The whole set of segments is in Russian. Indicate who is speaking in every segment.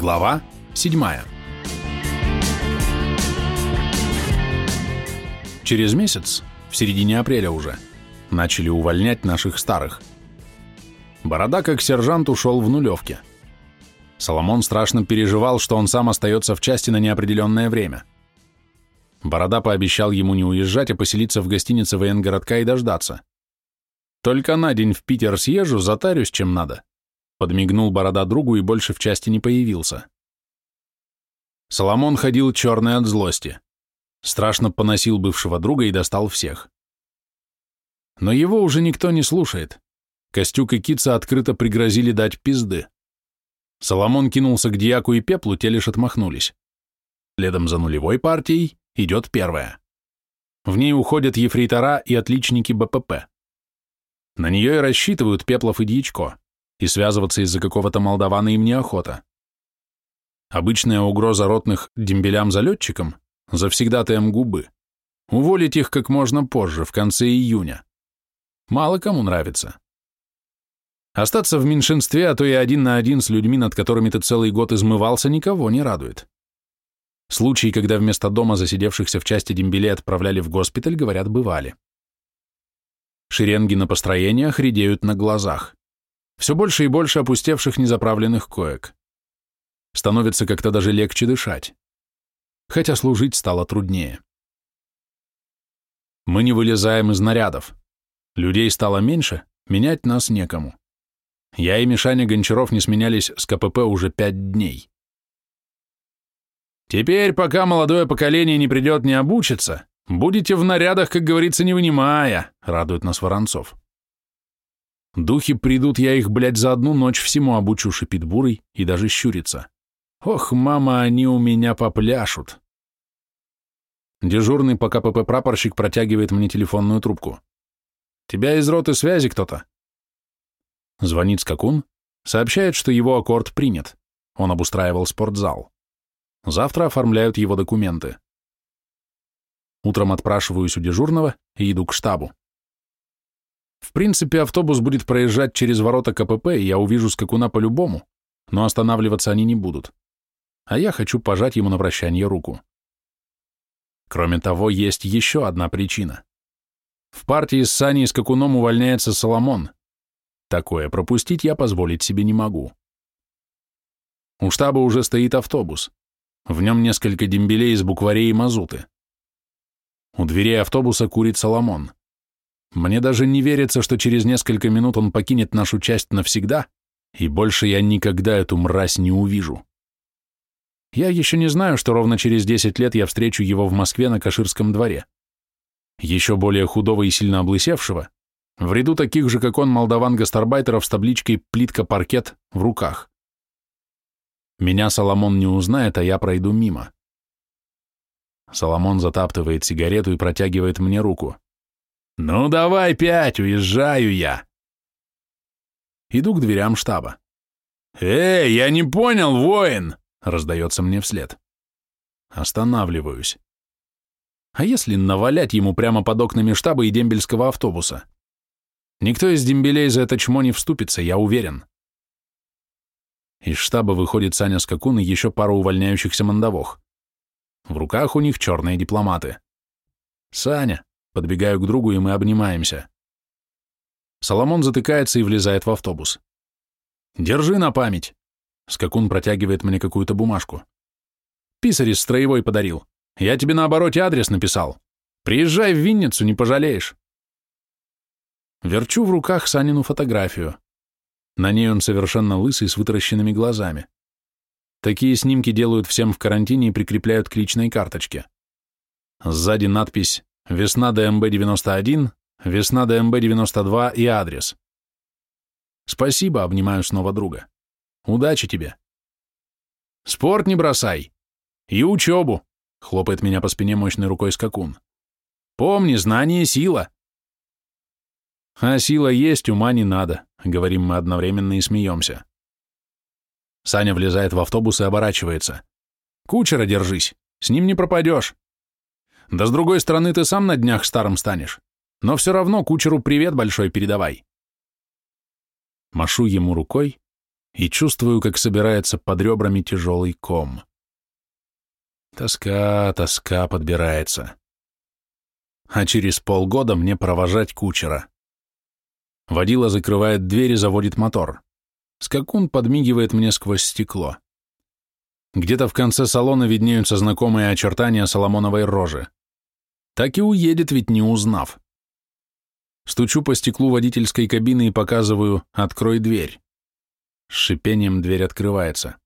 Speaker 1: Глава 7 Через месяц, в середине апреля уже, начали увольнять наших старых. Борода, как сержант, ушел в нулевке. Соломон страшно переживал, что он сам остается в части на неопределенное время. Борода пообещал ему не уезжать, а поселиться в гостинице военгородка и дождаться. Только на день в Питер съезжу, затарюсь чем надо. Подмигнул борода другу и больше в части не появился. Соломон ходил черный от злости. Страшно поносил бывшего друга и достал всех. Но его уже никто не слушает. Костюк и Кица открыто пригрозили дать пизды. Соломон кинулся к Дьяку и Пеплу, те лишь отмахнулись. Следом за нулевой партией идет первая. В ней уходят ефрейтора и отличники БПП. На нее и рассчитывают Пеплов и Дьячко и связываться из-за какого-то молдавана им неохота. Обычная угроза ротных дембелям-залетчикам, завсегдатаем губы, уволить их как можно позже, в конце июня. Мало кому нравится. Остаться в меньшинстве, а то и один на один с людьми, над которыми ты целый год измывался, никого не радует. Случаи, когда вместо дома засидевшихся в части дембелей отправляли в госпиталь, говорят, бывали. Шеренги на построениях редеют на глазах. Все больше и больше опустевших незаправленных коек. Становится как-то даже легче дышать. Хотя служить стало труднее. Мы не вылезаем из нарядов. Людей стало меньше, менять нас некому. Я и Мишаня Гончаров не сменялись с КПП уже пять дней. Теперь, пока молодое поколение не придет не обучиться, будете в нарядах, как говорится, не вынимая, радует нас Воронцов. Духи придут, я их, блядь, за одну ночь всему обучу, шипит бурый и даже щурится. Ох, мама, они у меня попляшут. Дежурный по КПП прапорщик протягивает мне телефонную трубку. Тебя из роты связи кто-то? Звонит скакун, сообщает, что его аккорд принят. Он обустраивал спортзал. Завтра оформляют его документы. Утром отпрашиваюсь у дежурного и иду к штабу. В принципе, автобус будет проезжать через ворота КПП, и я увижу скакуна по-любому, но останавливаться они не будут. А я хочу пожать ему на прощание руку. Кроме того, есть еще одна причина. В партии с Саней и скакуном увольняется Соломон. Такое пропустить я позволить себе не могу. У штаба уже стоит автобус. В нем несколько дембелей из букварей и мазуты. У дверей автобуса курит Соломон. Мне даже не верится, что через несколько минут он покинет нашу часть навсегда, и больше я никогда эту мразь не увижу. Я еще не знаю, что ровно через 10 лет я встречу его в Москве на Каширском дворе. Еще более худого и сильно облысевшего, в ряду таких же, как он, молдаван-гастарбайтеров с табличкой «Плитка-паркет» в руках. Меня Соломон не узнает, а я пройду мимо. Соломон затаптывает сигарету и протягивает мне руку. «Ну давай пять, уезжаю я!» Иду к дверям штаба. «Эй, я не понял, воин!» — раздается мне вслед. Останавливаюсь. А если навалять ему прямо под окнами штаба и дембельского автобуса? Никто из дембелей за это чмо не вступится, я уверен. Из штаба выходит Саня Скакун и еще пару увольняющихся мандавох. В руках у них черные дипломаты. «Саня, Подбегаю к другу, и мы обнимаемся. Соломон затыкается и влезает в автобус. «Держи на память!» Скакун протягивает мне какую-то бумажку. «Писарь из строевой подарил. Я тебе на обороте адрес написал. Приезжай в Винницу, не пожалеешь». Верчу в руках Санину фотографию. На ней он совершенно лысый, с вытаращенными глазами. Такие снимки делают всем в карантине и прикрепляют к личной карточке. Сзади надпись Весна ДМБ-91, весна ДМБ-92 и адрес. Спасибо, обнимаю снова друга. Удачи тебе. Спорт не бросай. И учебу, хлопает меня по спине мощной рукой скакун. Помни, знание — сила. А сила есть, ума не надо, говорим мы одновременно и смеемся. Саня влезает в автобус и оборачивается. Кучера держись, с ним не пропадешь. Да с другой стороны, ты сам на днях старым станешь. Но все равно кучеру привет большой передавай. Машу ему рукой, и чувствую, как собирается под ребрами тяжелый ком. Тоска, тоска подбирается. А через полгода мне провожать кучера. Водила закрывает дверь и заводит мотор. Скакун подмигивает мне сквозь стекло. Где-то в конце салона виднеются знакомые очертания Соломоновой рожи. Так и уедет, ведь не узнав. Стучу по стеклу водительской кабины и показываю «Открой дверь». С шипением дверь открывается.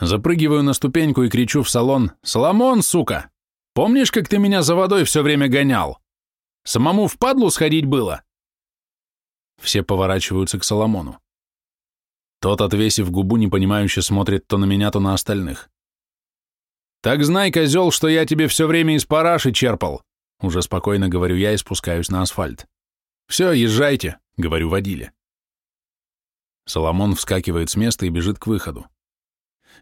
Speaker 1: Запрыгиваю на ступеньку и кричу в салон «Соломон, сука! Помнишь, как ты меня за водой все время гонял? Самому в падлу сходить было?» Все поворачиваются к Соломону. Тот, отвесив губу, непонимающе смотрит то на меня, то на остальных. «Так знай, козел, что я тебе все время из параши черпал!» Уже спокойно говорю я и спускаюсь на асфальт. «Все, езжайте», — говорю водиле. Соломон вскакивает с места и бежит к выходу.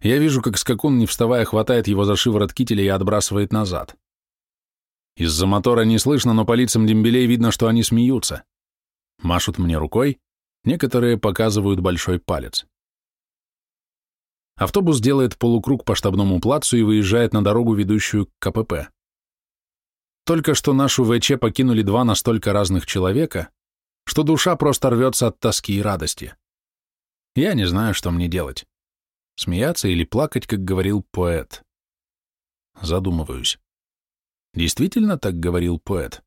Speaker 1: Я вижу, как скакун, не вставая, хватает его за шиворот кителя и отбрасывает назад. Из-за мотора не слышно, но по лицам дембелей видно, что они смеются. Машут мне рукой, некоторые показывают большой палец. Автобус делает полукруг по штабному плацу и выезжает на дорогу, ведущую к КПП. Только что нашу ВЧ покинули два настолько разных человека, что душа просто рвется от тоски и радости. Я не знаю, что мне делать. Смеяться или плакать, как говорил поэт. Задумываюсь. Действительно так говорил поэт?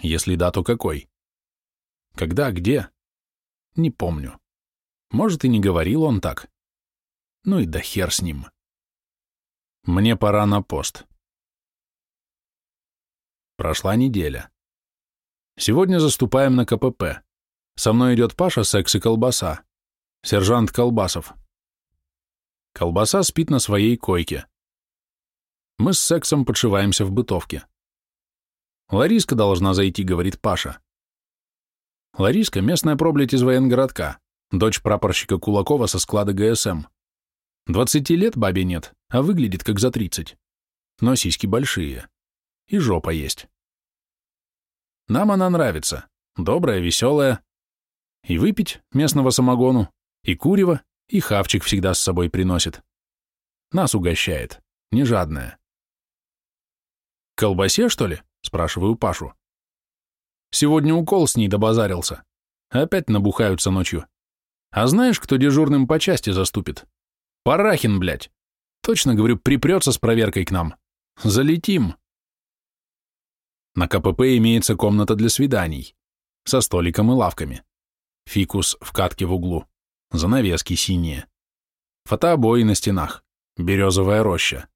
Speaker 1: Если да, то какой? Когда, где? Не помню. Может, и не говорил он так. Ну и да хер с ним. Мне пора на пост. Прошла неделя. Сегодня заступаем на КПП. Со мной идет Паша, секс и колбаса. Сержант Колбасов. Колбаса спит на своей койке. Мы с сексом подшиваемся в бытовке. Лариска должна зайти, говорит Паша. Лариска – местная проблядь из военгородка, дочь прапорщика Кулакова со склада ГСМ. Двадцати лет бабе нет, а выглядит как за тридцать. Но сиськи большие. И жопа есть. Нам она нравится. Добрая, веселая. И выпить местного самогону, и курево, и хавчик всегда с собой приносит. Нас угощает, не жадная. «Колбасе, что ли?» – спрашиваю Пашу. Сегодня укол с ней добазарился. Опять набухаются ночью. А знаешь, кто дежурным по части заступит? Парахин, блядь. Точно, говорю, припрется с проверкой к нам. Залетим. На КПП имеется комната для свиданий. Со столиком и лавками. Фикус в катке в углу. Занавески синие. Фотообои на стенах. Березовая роща.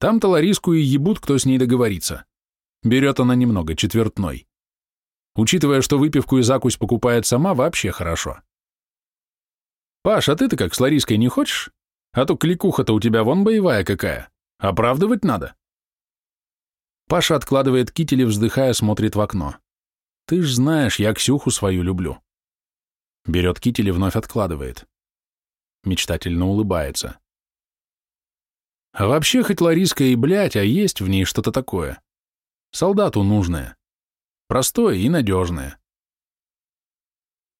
Speaker 1: Там-то Лариску и ебут, кто с ней договорится. Берет она немного, четвертной. Учитывая, что выпивку и закусь покупает сама, вообще хорошо. Паш, а ты-то как, с Лариской не хочешь? А то кликуха-то у тебя вон боевая какая. Оправдывать надо. Паша откладывает китель и, вздыхая, смотрит в окно. Ты ж знаешь, я Ксюху свою люблю. Берет китель и вновь откладывает. Мечтательно улыбается. А вообще, хоть Лариска и блядь, а есть в ней что-то такое. Солдату нужное. Простое и надежное.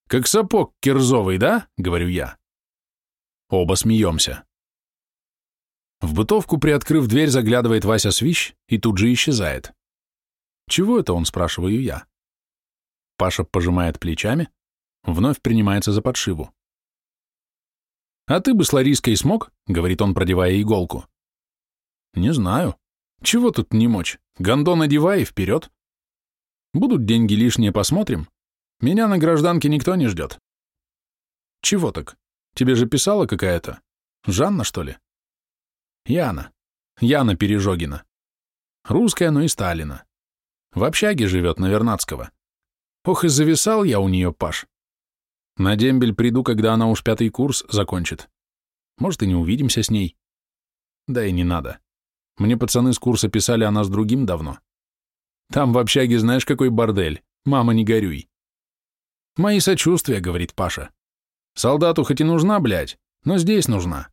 Speaker 1: «Как сапог кирзовый, да?» — говорю я. Оба смеемся. В бытовку, приоткрыв дверь, заглядывает Вася Свищ и тут же исчезает. «Чего это он?» — спрашиваю я. Паша пожимает плечами, вновь принимается за подшиву. «А ты бы с Лариской смог?» — говорит он, продевая иголку. «Не знаю. Чего тут не мочь? Гондон одевай и вперед. Будут деньги лишние, посмотрим. Меня на гражданке никто не ждет. Чего так? Тебе же писала какая-то? Жанна, что ли? Яна. Яна Пережогина. Русская, но и Сталина. В общаге живет на Вернадского. Ох, и зависал я у нее, Паш. На дембель приду, когда она уж пятый курс закончит. Может, и не увидимся с ней. Да и не надо. Мне пацаны с курса писали о нас другим давно. Там в общаге знаешь, какой бордель. Мама, не горюй. Мои сочувствия, говорит Паша. Солдату хоть и нужна, блядь, но здесь нужна.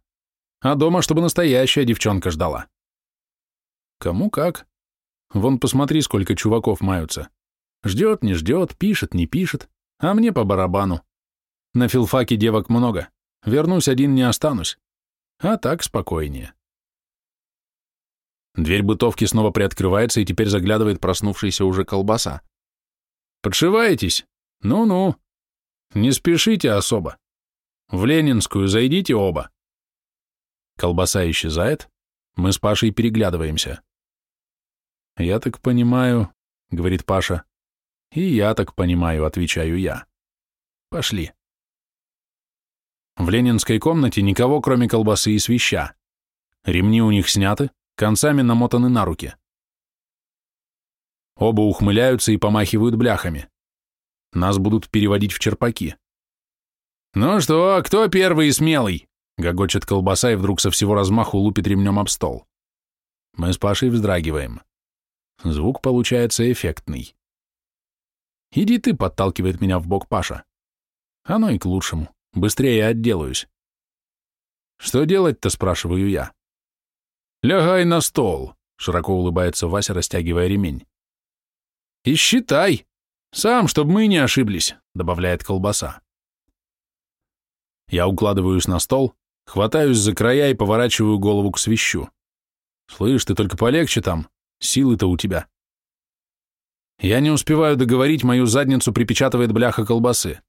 Speaker 1: А дома, чтобы настоящая девчонка ждала. Кому как. Вон посмотри, сколько чуваков маются. Ждет, не ждет, пишет, не пишет, а мне по барабану. На филфаке девок много. Вернусь один, не останусь. А так спокойнее. Дверь бытовки снова приоткрывается, и теперь заглядывает проснувшаяся уже колбаса. «Подшиваетесь? Ну-ну. Не спешите особо. В Ленинскую зайдите оба». Колбаса исчезает, мы с Пашей переглядываемся. «Я так понимаю», — говорит Паша. «И я так понимаю», — отвечаю я. «Пошли». В ленинской комнате никого, кроме колбасы и свища. Ремни у них сняты, концами намотаны на руки. Оба ухмыляются и помахивают бляхами. Нас будут переводить в черпаки. «Ну что, кто первый и смелый?» — гогочет колбаса и вдруг со всего размаху лупит ремнем об стол. Мы с Пашей вздрагиваем. Звук получается эффектный. «Иди ты», — подталкивает меня в бок Паша. Оно и к лучшему. Быстрее отделаюсь. «Что делать-то?» — спрашиваю я. «Лягай на стол», — широко улыбается Вася, растягивая ремень. «И считай. Сам, чтобы мы не ошиблись», — добавляет колбаса. Я укладываюсь на стол, хватаюсь за края и поворачиваю голову к свищу. «Слышь, ты только полегче там, силы-то у тебя». Я не успеваю договорить, мою задницу припечатывает бляха колбасы.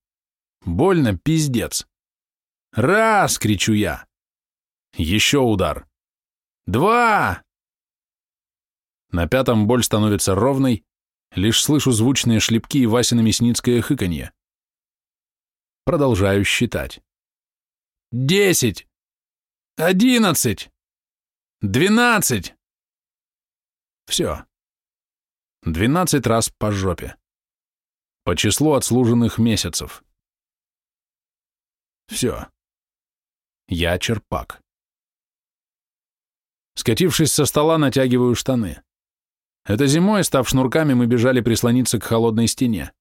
Speaker 1: Больно, пиздец. «Раз!» — кричу я. Еще удар. «Два!» На пятом боль становится ровной, лишь слышу звучные шлепки и Васина мясницкое хыканье. Продолжаю считать. «Десять! Одиннадцать! Двенадцать!» Все. Двенадцать раз по жопе. По числу отслуженных месяцев. Все. Я черпак. Скатившись со стола, натягиваю штаны. Это зимой, став шнурками, мы бежали прислониться к холодной стене.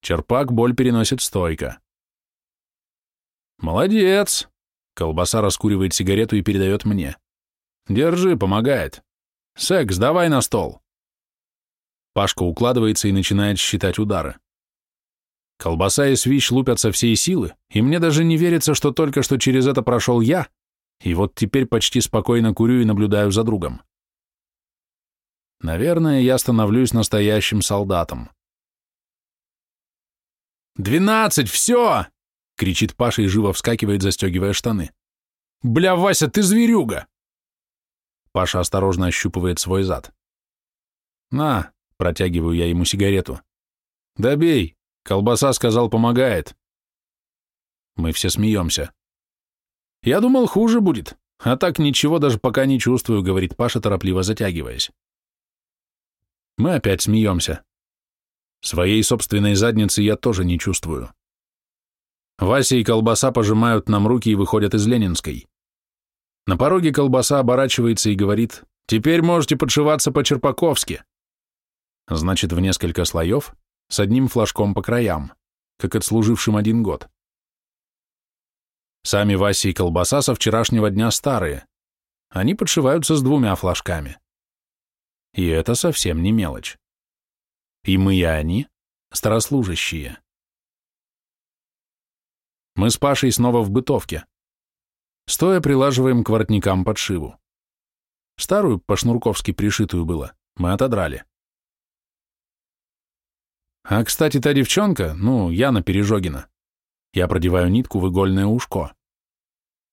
Speaker 1: Черпак боль переносит стойко. «Молодец!» Колбаса раскуривает сигарету и передает мне. «Держи, помогает. Секс, давай на стол!» Пашка укладывается и начинает считать удары. Колбаса и свищ лупят со всей силы, и мне даже не верится, что только что через это прошел я, и вот теперь почти спокойно курю и наблюдаю за другом. Наверное, я становлюсь настоящим солдатом. «Двенадцать, все!» — кричит Паша и живо вскакивает, застегивая штаны. «Бля, Вася, ты зверюга!» Паша осторожно ощупывает свой зад. «На!» — протягиваю я ему сигарету. «Добей, Колбаса сказал, помогает. Мы все смеемся. Я думал, хуже будет, а так ничего даже пока не чувствую, говорит Паша, торопливо затягиваясь. Мы опять смеемся. Своей собственной задницы я тоже не чувствую. Вася и колбаса пожимают нам руки и выходят из Ленинской. На пороге колбаса оборачивается и говорит, «Теперь можете подшиваться по-черпаковски». Значит, в несколько слоев, с одним флажком по краям, как отслужившим один год. Сами Вася и колбаса со вчерашнего дня старые. Они подшиваются с двумя флажками. И это совсем не мелочь. И мы, и они — старослужащие. Мы с Пашей снова в бытовке. Стоя прилаживаем к воротникам подшиву. Старую, по-шнурковски пришитую было, мы отодрали. А, кстати, та девчонка, ну, Яна Пережогина. Я продеваю нитку в игольное ушко.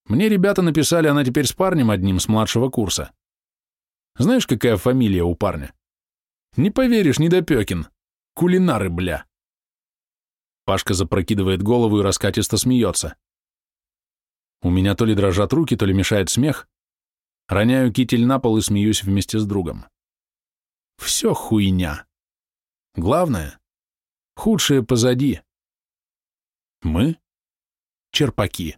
Speaker 1: Мне ребята написали, она теперь с парнем одним с младшего курса. Знаешь, какая фамилия у парня? Не поверишь, Недопекин. Кулинары, бля. Пашка запрокидывает голову и раскатисто смеется. У меня то ли дрожат руки, то ли мешает смех. Роняю китель на пол и смеюсь вместе с другом. Все хуйня. Главное, Худшее позади. Мы — черпаки.